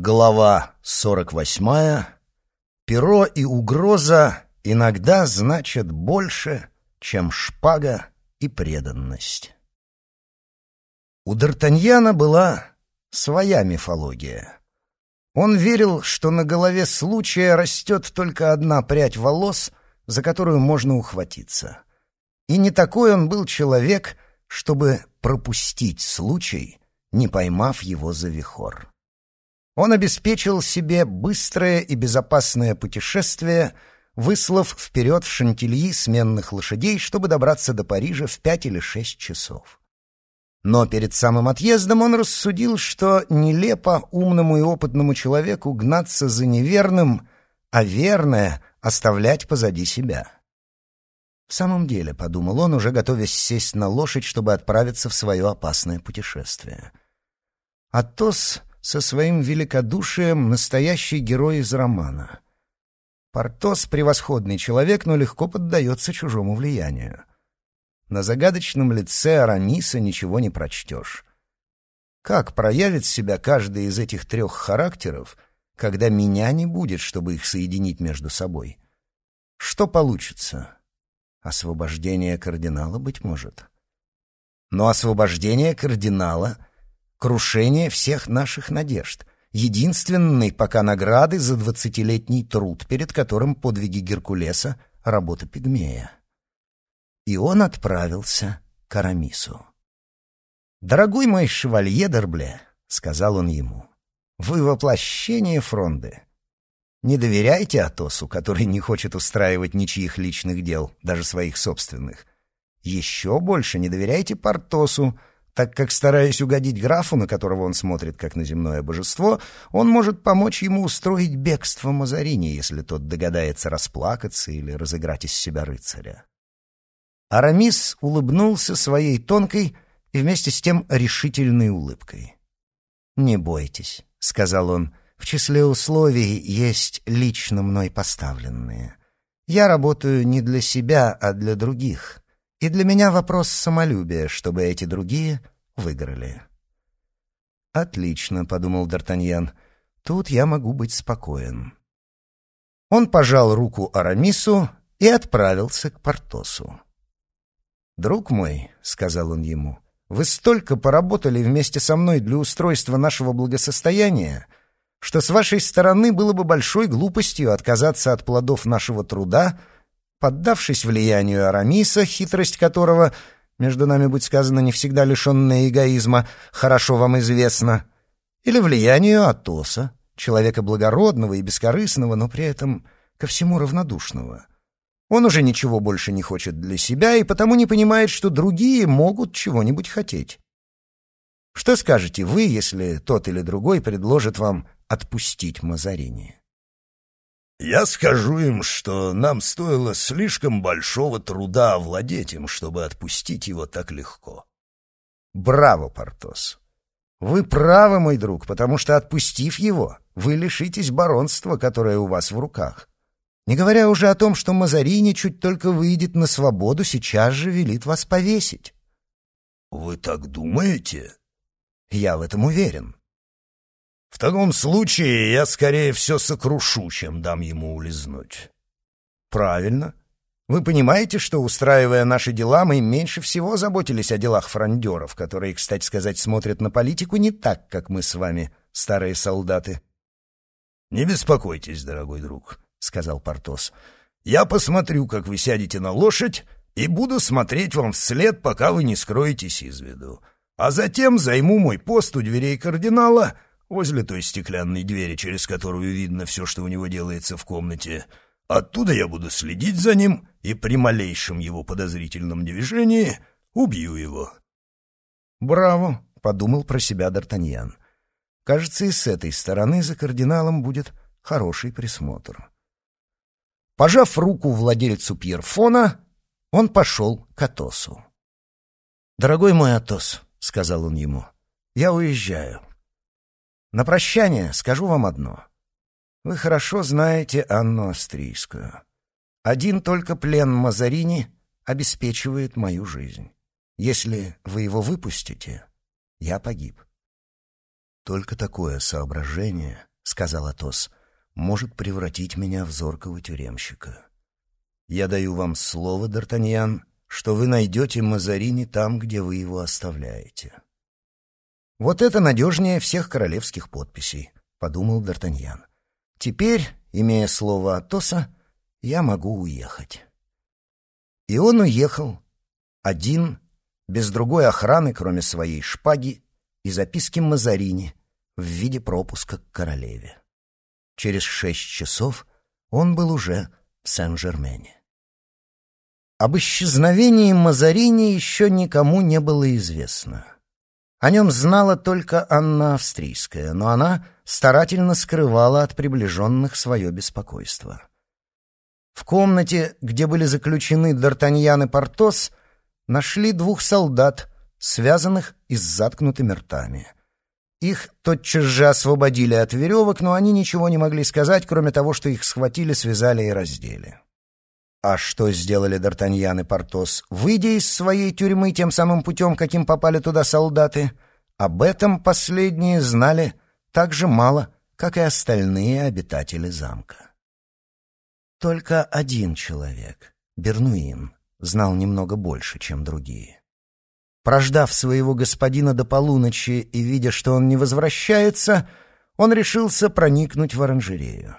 Глава 48. Перо и угроза иногда значат больше, чем шпага и преданность. У Д'Артаньяна была своя мифология. Он верил, что на голове случая растет только одна прядь волос, за которую можно ухватиться. И не такой он был человек, чтобы пропустить случай, не поймав его за вихор. Он обеспечил себе быстрое и безопасное путешествие, выслав вперед в Шантильи сменных лошадей, чтобы добраться до Парижа в пять или шесть часов. Но перед самым отъездом он рассудил, что нелепо умному и опытному человеку гнаться за неверным, а верное оставлять позади себя. В самом деле, — подумал он, уже готовясь сесть на лошадь, чтобы отправиться в свое опасное путешествие. Атос со своим великодушием настоящий герой из романа. Портос — превосходный человек, но легко поддается чужому влиянию. На загадочном лице Арамиса ничего не прочтешь. Как проявит себя каждый из этих трех характеров, когда меня не будет, чтобы их соединить между собой? Что получится? Освобождение кардинала, быть может. Но освобождение кардинала — крушение всех наших надежд, единственной пока награды за двадцатилетний труд, перед которым подвиги Геркулеса — работа пигмея. И он отправился к Арамису. «Дорогой мой шевалье Дербле», — сказал он ему, — «вы воплощение фронды. Не доверяйте Атосу, который не хочет устраивать ничьих личных дел, даже своих собственных. Еще больше не доверяйте Портосу, так как, стараясь угодить графу, на которого он смотрит как на земное божество, он может помочь ему устроить бегство Мазарини, если тот догадается расплакаться или разыграть из себя рыцаря. Арамис улыбнулся своей тонкой и вместе с тем решительной улыбкой. «Не бойтесь», — сказал он, — «в числе условий есть лично мной поставленные. Я работаю не для себя, а для других». И для меня вопрос самолюбия, чтобы эти другие выиграли. «Отлично», — подумал Д'Артаньян, — «тут я могу быть спокоен». Он пожал руку Арамису и отправился к Портосу. «Друг мой», — сказал он ему, — «вы столько поработали вместе со мной для устройства нашего благосостояния, что с вашей стороны было бы большой глупостью отказаться от плодов нашего труда Поддавшись влиянию Арамиса, хитрость которого, между нами, будь сказано, не всегда лишенная эгоизма, хорошо вам известна, или влиянию Атоса, человека благородного и бескорыстного, но при этом ко всему равнодушного. Он уже ничего больше не хочет для себя и потому не понимает, что другие могут чего-нибудь хотеть. Что скажете вы, если тот или другой предложит вам отпустить Мазарини? Я скажу им, что нам стоило слишком большого труда овладеть им, чтобы отпустить его так легко. Браво, Портос! Вы правы, мой друг, потому что, отпустив его, вы лишитесь баронства, которое у вас в руках. Не говоря уже о том, что Мазарини чуть только выйдет на свободу, сейчас же велит вас повесить. Вы так думаете? Я в этом уверен. В таком случае я скорее все сокрушу, чем дам ему улизнуть. Правильно. Вы понимаете, что, устраивая наши дела, мы меньше всего заботились о делах фрондеров, которые, кстати сказать, смотрят на политику не так, как мы с вами, старые солдаты. «Не беспокойтесь, дорогой друг», — сказал Портос. «Я посмотрю, как вы сядете на лошадь, и буду смотреть вам вслед, пока вы не скроетесь из виду. А затем займу мой пост у дверей кардинала — возле той стеклянной двери, через которую видно все, что у него делается в комнате. Оттуда я буду следить за ним и при малейшем его подозрительном движении убью его. «Браво!» — подумал про себя Д'Артаньян. «Кажется, и с этой стороны за кардиналом будет хороший присмотр». Пожав руку владельцу Пьерфона, он пошел к Атосу. «Дорогой мой Атос», — сказал он ему, — «я уезжаю. На прощание скажу вам одно. Вы хорошо знаете Анну Австрийскую. Один только плен Мазарини обеспечивает мою жизнь. Если вы его выпустите, я погиб. Только такое соображение сказал Атос, — «может превратить меня в зоркого тюремщика. Я даю вам слово, Д'Артаньян, что вы найдете Мазарини там, где вы его оставляете». «Вот это надежнее всех королевских подписей», — подумал Д'Артаньян. «Теперь, имея слово Атоса, я могу уехать». И он уехал, один, без другой охраны, кроме своей шпаги, и записки Мазарини в виде пропуска к королеве. Через шесть часов он был уже в Сен-Жермене. Об исчезновении Мазарини еще никому не было известно. О нем знала только Анна Австрийская, но она старательно скрывала от приближенных свое беспокойство. В комнате, где были заключены Д'Артаньян и Портос, нашли двух солдат, связанных и с заткнутыми ртами. Их тотчас же освободили от веревок, но они ничего не могли сказать, кроме того, что их схватили, связали и раздели. А что сделали Д'Артаньян и Портос, выйдя из своей тюрьмы тем самым путем, каким попали туда солдаты, об этом последние знали так же мало, как и остальные обитатели замка. Только один человек, Бернуин, знал немного больше, чем другие. Прождав своего господина до полуночи и видя, что он не возвращается, он решился проникнуть в оранжерею.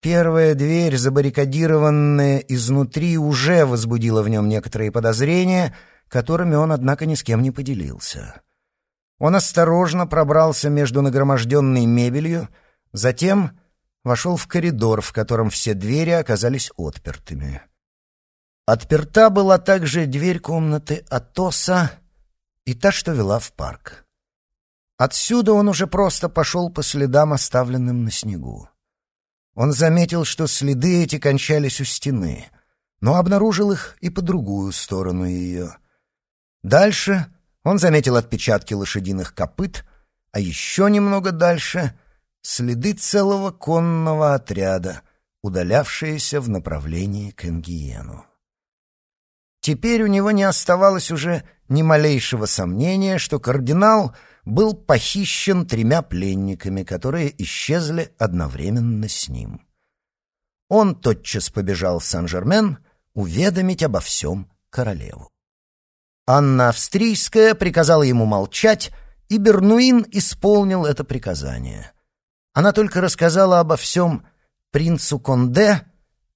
Первая дверь, забаррикадированная изнутри, уже возбудила в нем некоторые подозрения, которыми он, однако, ни с кем не поделился. Он осторожно пробрался между нагроможденной мебелью, затем вошел в коридор, в котором все двери оказались отпертыми. Отперта была также дверь комнаты Атоса и та, что вела в парк. Отсюда он уже просто пошел по следам, оставленным на снегу. Он заметил, что следы эти кончались у стены, но обнаружил их и по другую сторону ее. Дальше он заметил отпечатки лошадиных копыт, а еще немного дальше — следы целого конного отряда, удалявшиеся в направлении к Энгиену. Теперь у него не оставалось уже ни малейшего сомнения, что кардинал был похищен тремя пленниками, которые исчезли одновременно с ним. Он тотчас побежал в Сан-Жермен уведомить обо всем королеву. Анна Австрийская приказала ему молчать, и Бернуин исполнил это приказание. Она только рассказала обо всем принцу Конде,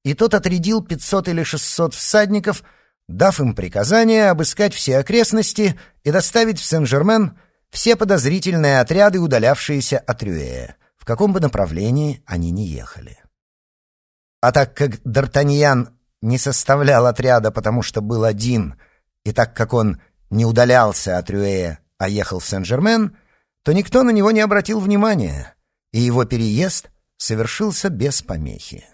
и тот отрядил пятьсот или шестьсот всадников — дав им приказание обыскать все окрестности и доставить в Сен-Жермен все подозрительные отряды, удалявшиеся от Рюэя, в каком бы направлении они ни ехали. А так как Д'Артаньян не составлял отряда, потому что был один, и так как он не удалялся от Рюэя, а ехал в Сен-Жермен, то никто на него не обратил внимания, и его переезд совершился без помехи.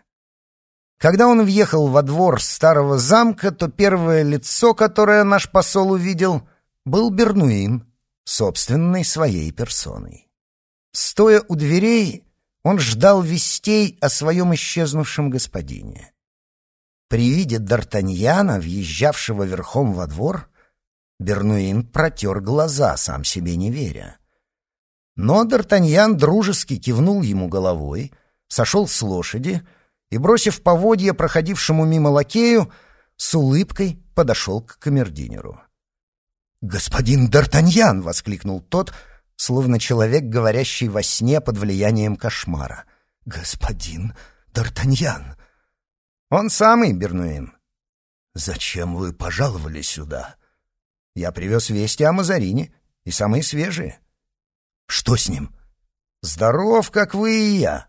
Когда он въехал во двор старого замка, то первое лицо, которое наш посол увидел, был Бернуин, собственной своей персоной. Стоя у дверей, он ждал вестей о своем исчезнувшем господине. При виде Д'Артаньяна, въезжавшего верхом во двор, Бернуин протер глаза, сам себе не веря. Но Д'Артаньян дружески кивнул ему головой, сошел с лошади — и, бросив поводья проходившему мимо лакею, с улыбкой подошел к камердинеру. «Господин Д'Артаньян!» — воскликнул тот, словно человек, говорящий во сне под влиянием кошмара. «Господин Д'Артаньян!» «Он самый, Бернуин». «Зачем вы пожаловали сюда?» «Я привез вести о Мазарине, и самые свежие». «Что с ним?» «Здоров, как вы и я.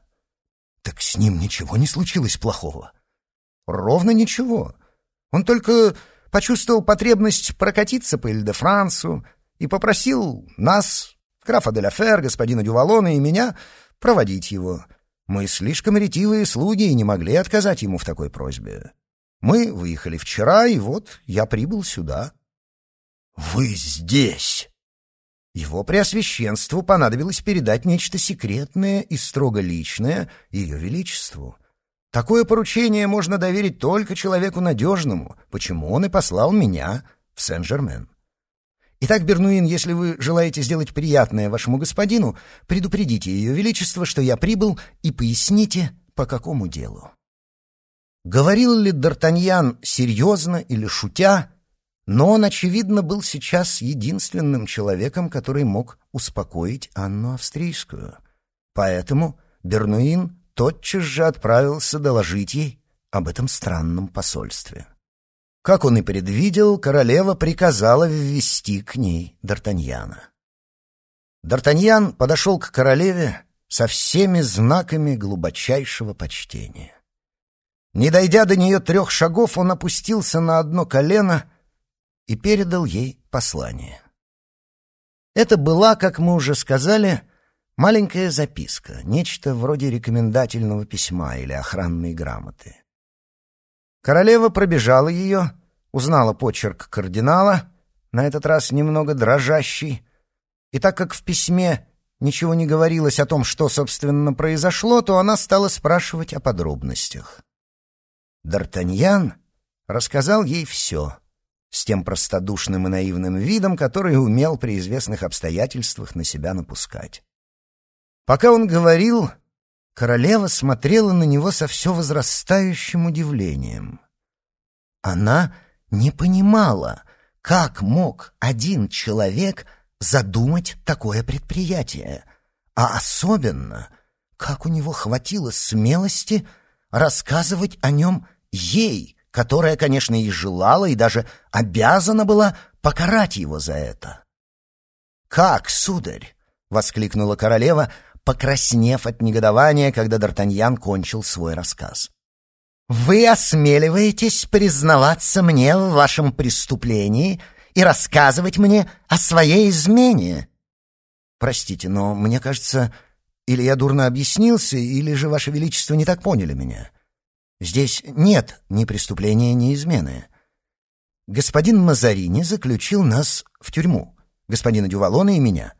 Так с ним ничего не случилось плохого. Ровно ничего. Он только почувствовал потребность прокатиться по Иль-де-Франсу и попросил нас, графа де ла Фер, господина Дювалона и меня, проводить его. Мы слишком ретивые слуги и не могли отказать ему в такой просьбе. Мы выехали вчера, и вот я прибыл сюда. — Вы здесь! Его преосвященству понадобилось передать нечто секретное и строго личное ее величеству. Такое поручение можно доверить только человеку надежному, почему он и послал меня в Сен-Жермен. Итак, Бернуин, если вы желаете сделать приятное вашему господину, предупредите ее величество, что я прибыл, и поясните, по какому делу. Говорил ли Д'Артаньян серьезно или шутя, но он, очевидно, был сейчас единственным человеком, который мог успокоить Анну Австрийскую. Поэтому Бернуин тотчас же отправился доложить ей об этом странном посольстве. Как он и предвидел, королева приказала ввести к ней Д'Артаньяна. Д'Артаньян подошел к королеве со всеми знаками глубочайшего почтения. Не дойдя до нее трех шагов, он опустился на одно колено и передал ей послание. Это была, как мы уже сказали, маленькая записка, нечто вроде рекомендательного письма или охранной грамоты. Королева пробежала ее, узнала почерк кардинала, на этот раз немного дрожащий, и так как в письме ничего не говорилось о том, что, собственно, произошло, то она стала спрашивать о подробностях. Д'Артаньян рассказал ей все, с тем простодушным и наивным видом, который умел при известных обстоятельствах на себя напускать. Пока он говорил, Королева смотрела на него со все возрастающим удивлением. Она не понимала, как мог один человек задумать такое предприятие, а особенно, как у него хватило смелости рассказывать о нем ей, которая, конечно, и желала, и даже обязана была покарать его за это. «Как, сударь!» — воскликнула королева — покраснев от негодования, когда Д'Артаньян кончил свой рассказ. «Вы осмеливаетесь признаваться мне в вашем преступлении и рассказывать мне о своей измене?» «Простите, но мне кажется, или я дурно объяснился, или же, Ваше Величество, не так поняли меня. Здесь нет ни преступления, ни измены. Господин Мазарини заключил нас в тюрьму, господина Дювалона и меня»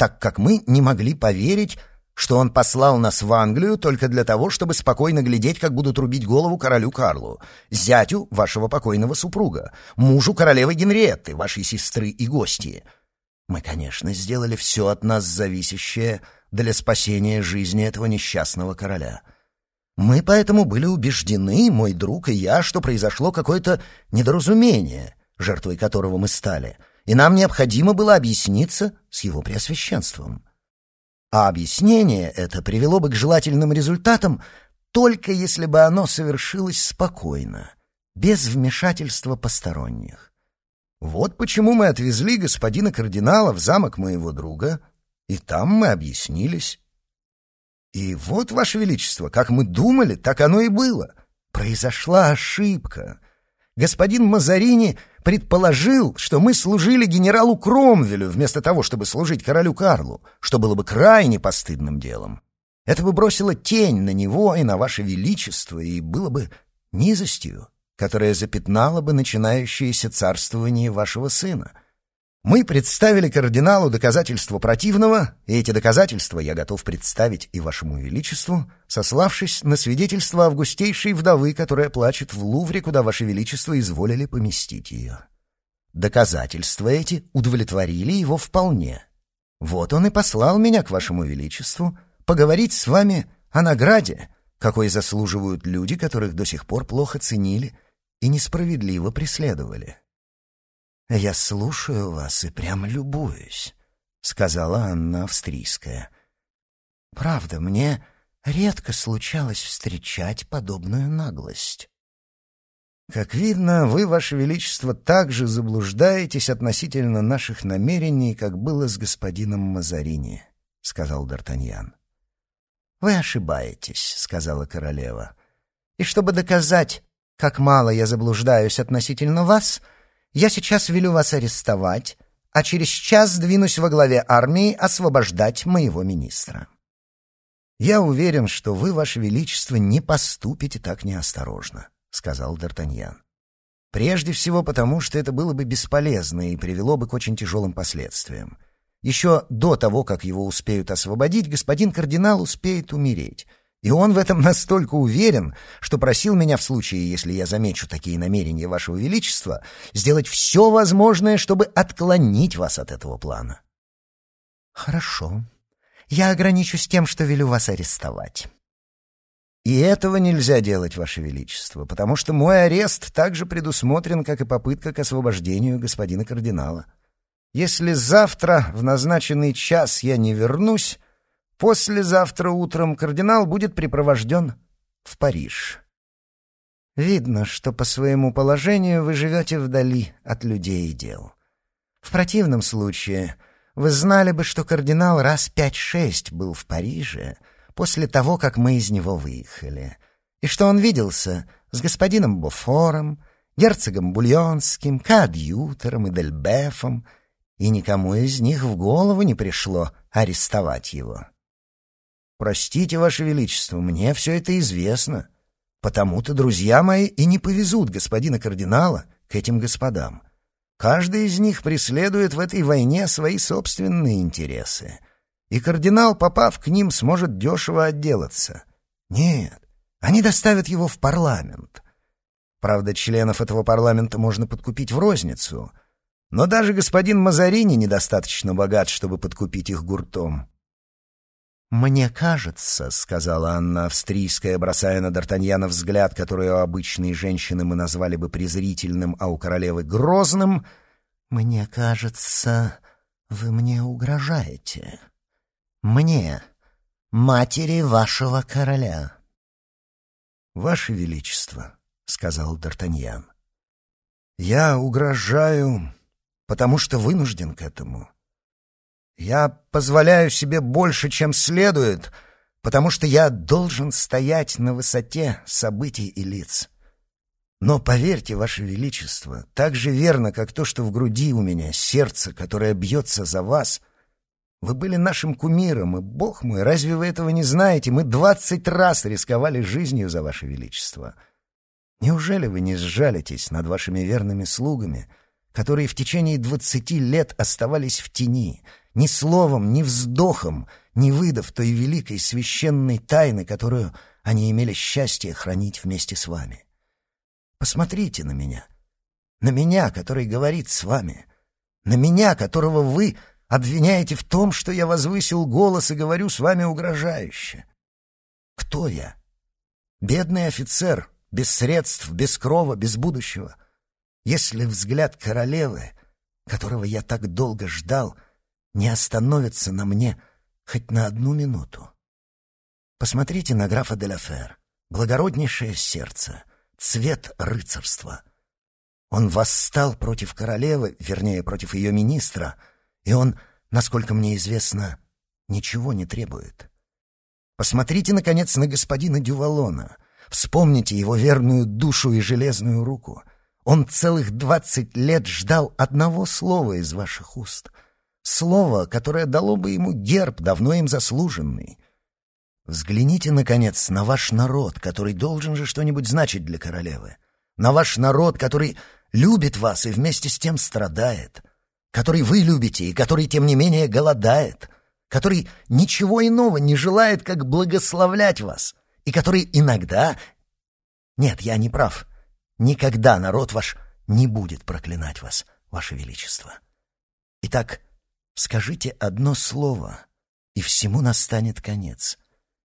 так как мы не могли поверить, что он послал нас в Англию только для того, чтобы спокойно глядеть, как будут рубить голову королю Карлу, зятю вашего покойного супруга, мужу королевы Генриетты, вашей сестры и гости. Мы, конечно, сделали все от нас зависящее для спасения жизни этого несчастного короля. Мы поэтому были убеждены, мой друг и я, что произошло какое-то недоразумение, жертвой которого мы стали, и нам необходимо было объясниться с его преосвященством. А объяснение это привело бы к желательным результатам, только если бы оно совершилось спокойно, без вмешательства посторонних. Вот почему мы отвезли господина кардинала в замок моего друга, и там мы объяснились. И вот, Ваше Величество, как мы думали, так оно и было. Произошла ошибка. Господин Мазарини предположил, что мы служили генералу Кромвелю вместо того, чтобы служить королю Карлу, что было бы крайне постыдным делом. Это бы бросило тень на него и на ваше величество, и было бы низостью, которая запятнала бы начинающееся царствование вашего сына. Мы представили кардиналу доказательства противного, и эти доказательства я готов представить и вашему величеству, сославшись на свидетельство августейшей вдовы, которая плачет в Лувре, куда ваше величество изволили поместить ее. Доказательства эти удовлетворили его вполне. Вот он и послал меня к вашему величеству поговорить с вами о награде, какой заслуживают люди, которых до сих пор плохо ценили и несправедливо преследовали. «Я слушаю вас и прям любуюсь», — сказала Анна Австрийская. «Правда, мне редко случалось встречать подобную наглость». «Как видно, вы, Ваше Величество, также заблуждаетесь относительно наших намерений, как было с господином Мазарини», — сказал Д'Артаньян. «Вы ошибаетесь», — сказала королева. «И чтобы доказать, как мало я заблуждаюсь относительно вас, — я сейчас велю вас арестовать, а через час двинусь во главе армии освобождать моего министра. Я уверен, что вы, ваше величество, не поступите так неосторожно, сказал Д'Артаньян. Прежде всего потому, что это было бы бесполезно и привело бы к очень тяжелым последствиям. Еще до того, как его успеют освободить, господин кардинал успеет умереть, И он в этом настолько уверен, что просил меня в случае, если я замечу такие намерения Вашего Величества, сделать все возможное, чтобы отклонить вас от этого плана. Хорошо. Я ограничусь тем, что велю вас арестовать. И этого нельзя делать, Ваше Величество, потому что мой арест также предусмотрен, как и попытка к освобождению господина кардинала. Если завтра в назначенный час я не вернусь, послезавтра утром кардинал будет припровожден в Париж. Видно, что по своему положению вы живете вдали от людей и дел. В противном случае вы знали бы, что кардинал раз пять-шесть был в Париже — после того, как мы из него выехали, и что он виделся с господином Буфором, герцогом Бульонским, коадьютором и Дельбефом, и никому из них в голову не пришло арестовать его. «Простите, Ваше Величество, мне все это известно. Потому-то друзья мои и не повезут господина кардинала к этим господам. Каждый из них преследует в этой войне свои собственные интересы и кардинал, попав к ним, сможет дешево отделаться. Нет, они доставят его в парламент. Правда, членов этого парламента можно подкупить в розницу, но даже господин Мазарини недостаточно богат, чтобы подкупить их гуртом. «Мне кажется», — сказала Анна Австрийская, бросая на Д'Артаньяна взгляд, который у обычной женщины мы назвали бы презрительным, а у королевы — грозным, «мне кажется, вы мне угрожаете» мне, матери вашего короля». «Ваше Величество», — сказал Д'Артаньян, — «я угрожаю, потому что вынужден к этому. Я позволяю себе больше, чем следует, потому что я должен стоять на высоте событий и лиц». Но поверьте, Ваше Величество, так же верно, как то, что в груди у меня сердце, которое бьется за вас, вы были нашим кумиром, и, бог мой, разве вы этого не знаете? Мы двадцать раз рисковали жизнью за ваше величество. Неужели вы не сжалитесь над вашими верными слугами, которые в течение двадцати лет оставались в тени, ни словом, ни вздохом, не выдав той великой священной тайны, которую они имели счастье хранить вместе с вами? Посмотрите на меня, на меня, который говорит с вами, на меня, которого вы Обвиняете в том, что я возвысил голос и говорю с вами угрожающе. Кто я? Бедный офицер, без средств, без крова, без будущего. Если взгляд королевы, которого я так долго ждал, не остановится на мне хоть на одну минуту. Посмотрите на графа де Фер, благороднейшее сердце, цвет рыцарства. Он восстал против королевы, вернее, против ее министра — и он, насколько мне известно, ничего не требует. Посмотрите, наконец, на господина Дювалона. Вспомните его верную душу и железную руку. Он целых двадцать лет ждал одного слова из ваших уст. Слово, которое дало бы ему герб, давно им заслуженный. Взгляните, наконец, на ваш народ, который должен же что-нибудь значить для королевы. На ваш народ, который любит вас и вместе с тем страдает который вы любите и который, тем не менее, голодает, который ничего иного не желает, как благословлять вас, и который иногда... Нет, я не прав. Никогда народ ваш не будет проклинать вас, ваше величество. Итак, скажите одно слово, и всему настанет конец.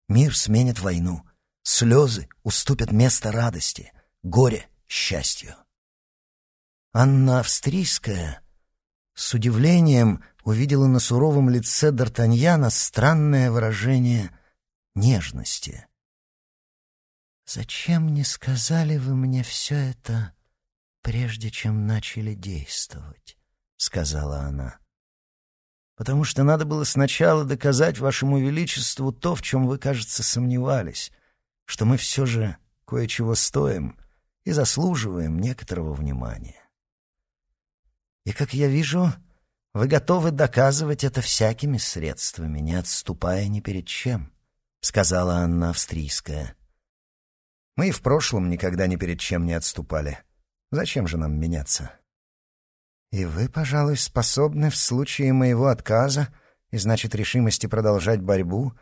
Мир сменит войну, слезы уступят место радости, горе — счастью. Анна Австрийская с удивлением увидела на суровом лице Д'Артаньяна странное выражение нежности. «Зачем не сказали вы мне все это, прежде чем начали действовать?» — сказала она. «Потому что надо было сначала доказать вашему величеству то, в чем вы, кажется, сомневались, что мы все же кое-чего стоим и заслуживаем некоторого внимания. И, как я вижу, вы готовы доказывать это всякими средствами, не отступая ни перед чем, — сказала Анна Австрийская. Мы и в прошлом никогда ни перед чем не отступали. Зачем же нам меняться? И вы, пожалуй, способны в случае моего отказа и, значит, решимости продолжать борьбу,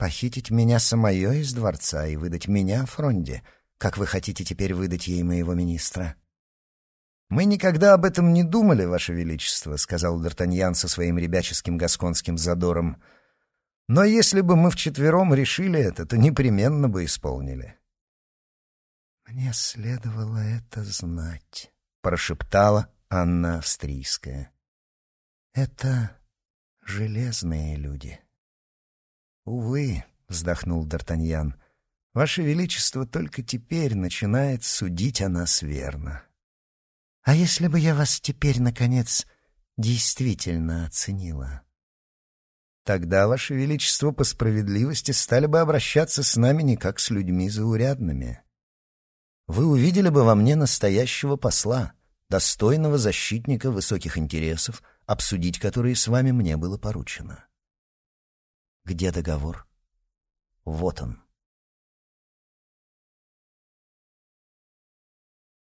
Похитить меня самое из дворца и выдать меня Фронде, как вы хотите теперь выдать ей моего министра?» «Мы никогда об этом не думали, Ваше Величество», — сказал Д'Артаньян со своим ребяческим гасконским задором. «Но если бы мы вчетвером решили это, то непременно бы исполнили». «Мне следовало это знать», — прошептала Анна Австрийская. «Это железные люди». «Увы», — вздохнул Д'Артаньян, — «Ваше Величество только теперь начинает судить о нас верно». А если бы я вас теперь, наконец, действительно оценила? Тогда, Ваше Величество, по справедливости стали бы обращаться с нами не как с людьми заурядными. Вы увидели бы во мне настоящего посла, достойного защитника высоких интересов, обсудить которые с вами мне было поручено. Где договор? Вот он.